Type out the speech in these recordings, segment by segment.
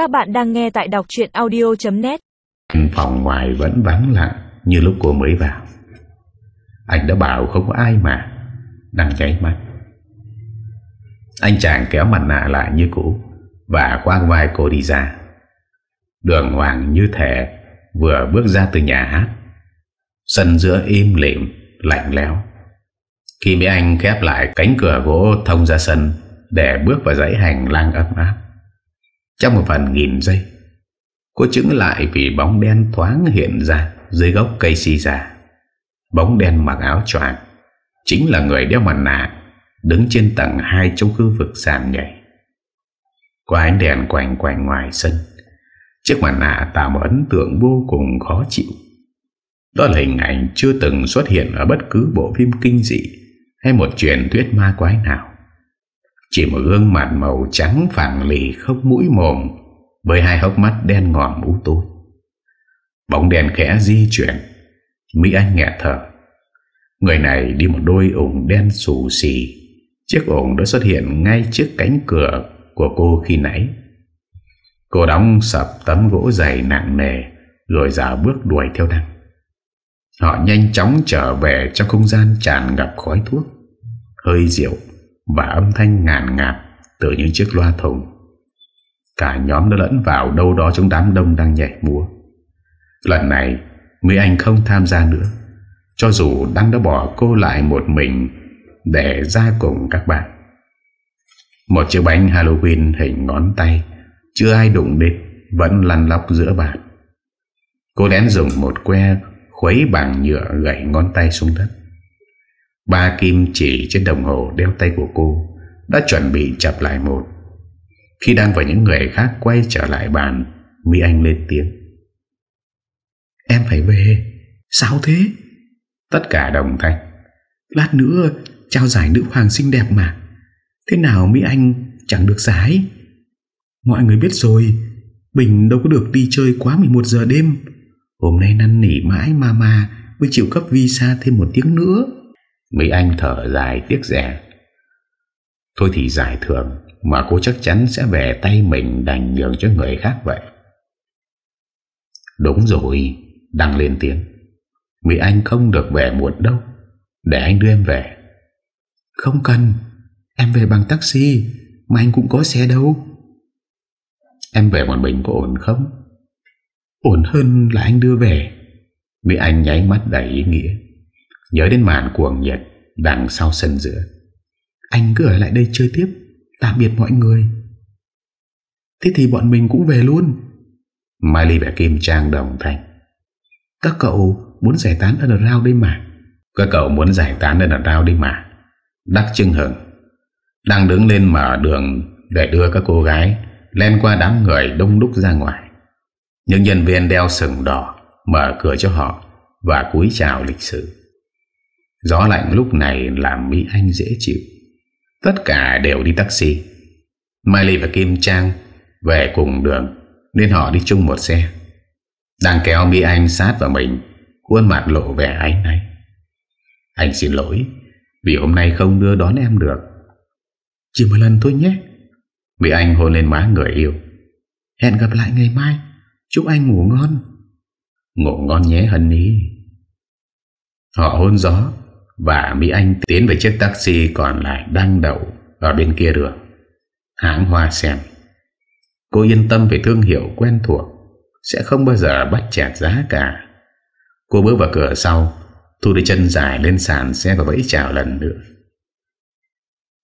Các bạn đang nghe tại đọc chuyện audio.net Phòng ngoài vẫn vắng lặng như lúc cô mới vào. Anh đã bảo không có ai mà. Đang cháy mắt. Anh chàng kéo mặt nạ lại như cũ và quang vai cô đi ra. Đường hoàng như thể vừa bước ra từ nhà hát. Sân giữa im lìm, lạnh lẽo. Khi mấy anh khép lại cánh cửa gỗ thông ra sân để bước vào dãy hành lang ấm áp. Trong một phần nghìn giây, cô chứng lại vì bóng đen thoáng hiện ra dưới gốc cây si già. Bóng đen mặc áo choàng chính là người đeo mặt nạ đứng trên tầng 2 trong khu vực sàn nhảy. Qua ánh đèn quảnh quảnh ngoài sân, chiếc mặt nạ tạo một ấn tượng vô cùng khó chịu. Đó là hình ảnh chưa từng xuất hiện ở bất cứ bộ phim kinh dị hay một truyền thuyết ma quái nào. Chỉ một gương mặt màu trắng phẳng lì không mũi mồm với hai hốc mắt đen ngòm u tối. Bóng đèn khẽ di chuyển, Mỹ Anh nghẹt thở. Người này đi một đôi ủng đen xù xì, chiếc ủng đã xuất hiện ngay trước cánh cửa của cô khi nãy. Cô đóng sập tấm gỗ dày nặng nề rồi giả bước đuổi theo đăng. Họ nhanh chóng trở về trong không gian tràn ngập khói thuốc, hơi rượu và âm thanh ngàn ngạt từ những chiếc loa thùng. Cả nhóm đã lẫn vào đâu đó trong đám đông đang nhảy múa. Lần này, Mỹ Anh không tham gia nữa. Cho dù đang đã bỏ cô lại một mình để ra cùng các bạn. Một chiếc bánh Halloween hình ngón tay chưa ai đụng đến vẫn lăn lóc giữa bàn. Cô lén dùng một que khuấy bằng nhựa gãy ngón tay xuống đất. Ba kim chỉ trên đồng hồ đeo tay của cô đã chuẩn bị chập lại một. Khi đang với những người khác quay trở lại bàn, Mỹ Anh lên tiếng. Em phải về. Sao thế? Tất cả đồng thanh. Lát nữa trao giải nữ hoàng xinh đẹp mà. Thế nào Mỹ Anh chẳng được giải? Mọi người biết rồi, Bình đâu có được đi chơi quá 11 giờ đêm. Hôm nay năn nỉ mãi mà mà mới chịu cấp visa thêm một tiếng nữa. Mỹ Anh thở dài tiếc rẻ. Thôi thì giải thưởng mà cô chắc chắn sẽ về tay mình đành nhường cho người khác vậy. Đúng rồi, đăng lên tiếng. Mỹ Anh không được về muộn đâu, để anh đưa em về. Không cần, em về bằng taxi, mà anh cũng có xe đâu. Em về một mình có ổn không? Ổn hơn là anh đưa về. Mỹ Anh nháy mắt đầy ý nghĩa. Nhớ đến màn cuồng nhiệt Đằng sau sân giữa. Anh cứ ở lại đây chơi tiếp, Tạm biệt mọi người. Thế thì bọn mình cũng về luôn. Miley và Kim Trang đồng thanh. Các cậu muốn giải tán ở rao đây mà. Các cậu muốn giải tán ở rao đây mà. Đắc chưng hừng Đang đứng lên mở đường Để đưa các cô gái Lên qua đám người đông đúc ra ngoài. Những nhân viên đeo sừng đỏ Mở cửa cho họ Và cúi chào lịch sử Gió lạnh lúc này làm Mỹ Anh dễ chịu. Tất cả đều đi taxi. Miley và Kim Trang Về cùng đường, Nên họ đi chung một xe. Đang kéo Mỹ Anh sát vào mình, Khuôn mặt lộ vẻ ánh này Anh xin lỗi, Vì hôm nay không đưa đón em được. Chỉ một lần thôi nhé. Mỹ Anh hôn lên má người yêu. Hẹn gặp lại ngày mai. Chúc anh ngủ ngon. Ngủ ngon nhé hân ý Họ hôn gió và Mỹ Anh tiến về chiếc taxi còn lại đang đậu ở bên kia đường. Hãng Hoa xem Cô yên tâm về thương hiệu quen thuộc, sẽ không bao giờ bắt chẹt giá cả. Cô bước vào cửa sau, thu đôi chân dài lên sàn xe và vẫy chào lần nữa.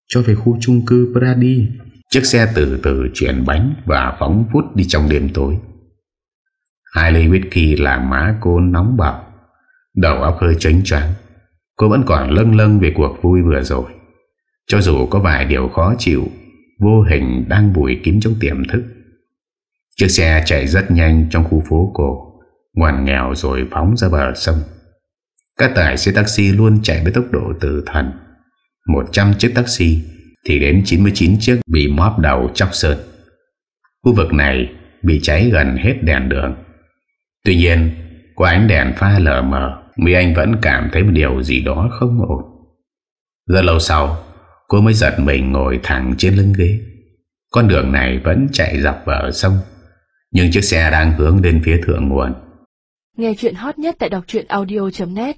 Cho về khu chung cư Pradi, chiếc xe từ từ chuyển bánh và phóng vút đi trong đêm tối. Hai ly whisky làm má cô nóng bỏng, đầu óc hơi tránh choáng. Cô vẫn còn lâng lâng về cuộc vui vừa rồi. Cho dù có vài điều khó chịu, Vô hình đang bùi kín trong tiềm thức. Chiếc xe chạy rất nhanh trong khu phố cổ, Ngoằn nghèo rồi phóng ra bờ sông. Các tài xe taxi luôn chạy với tốc độ từ thần. 100 chiếc taxi Thì đến 99 chiếc bị móp đầu chóc sơn. Khu vực này bị cháy gần hết đèn đường. Tuy nhiên có ánh đèn pha lờ mờ, Mỹ Anh vẫn cảm thấy một điều gì đó không ổn. Rất lâu sau, Cô mới giật mình ngồi thẳng trên lưng ghế. Con đường này vẫn chạy dọc vào sông, Nhưng chiếc xe đang hướng đến phía thượng nguồn. Nghe chuyện hot nhất tại đọc audio.net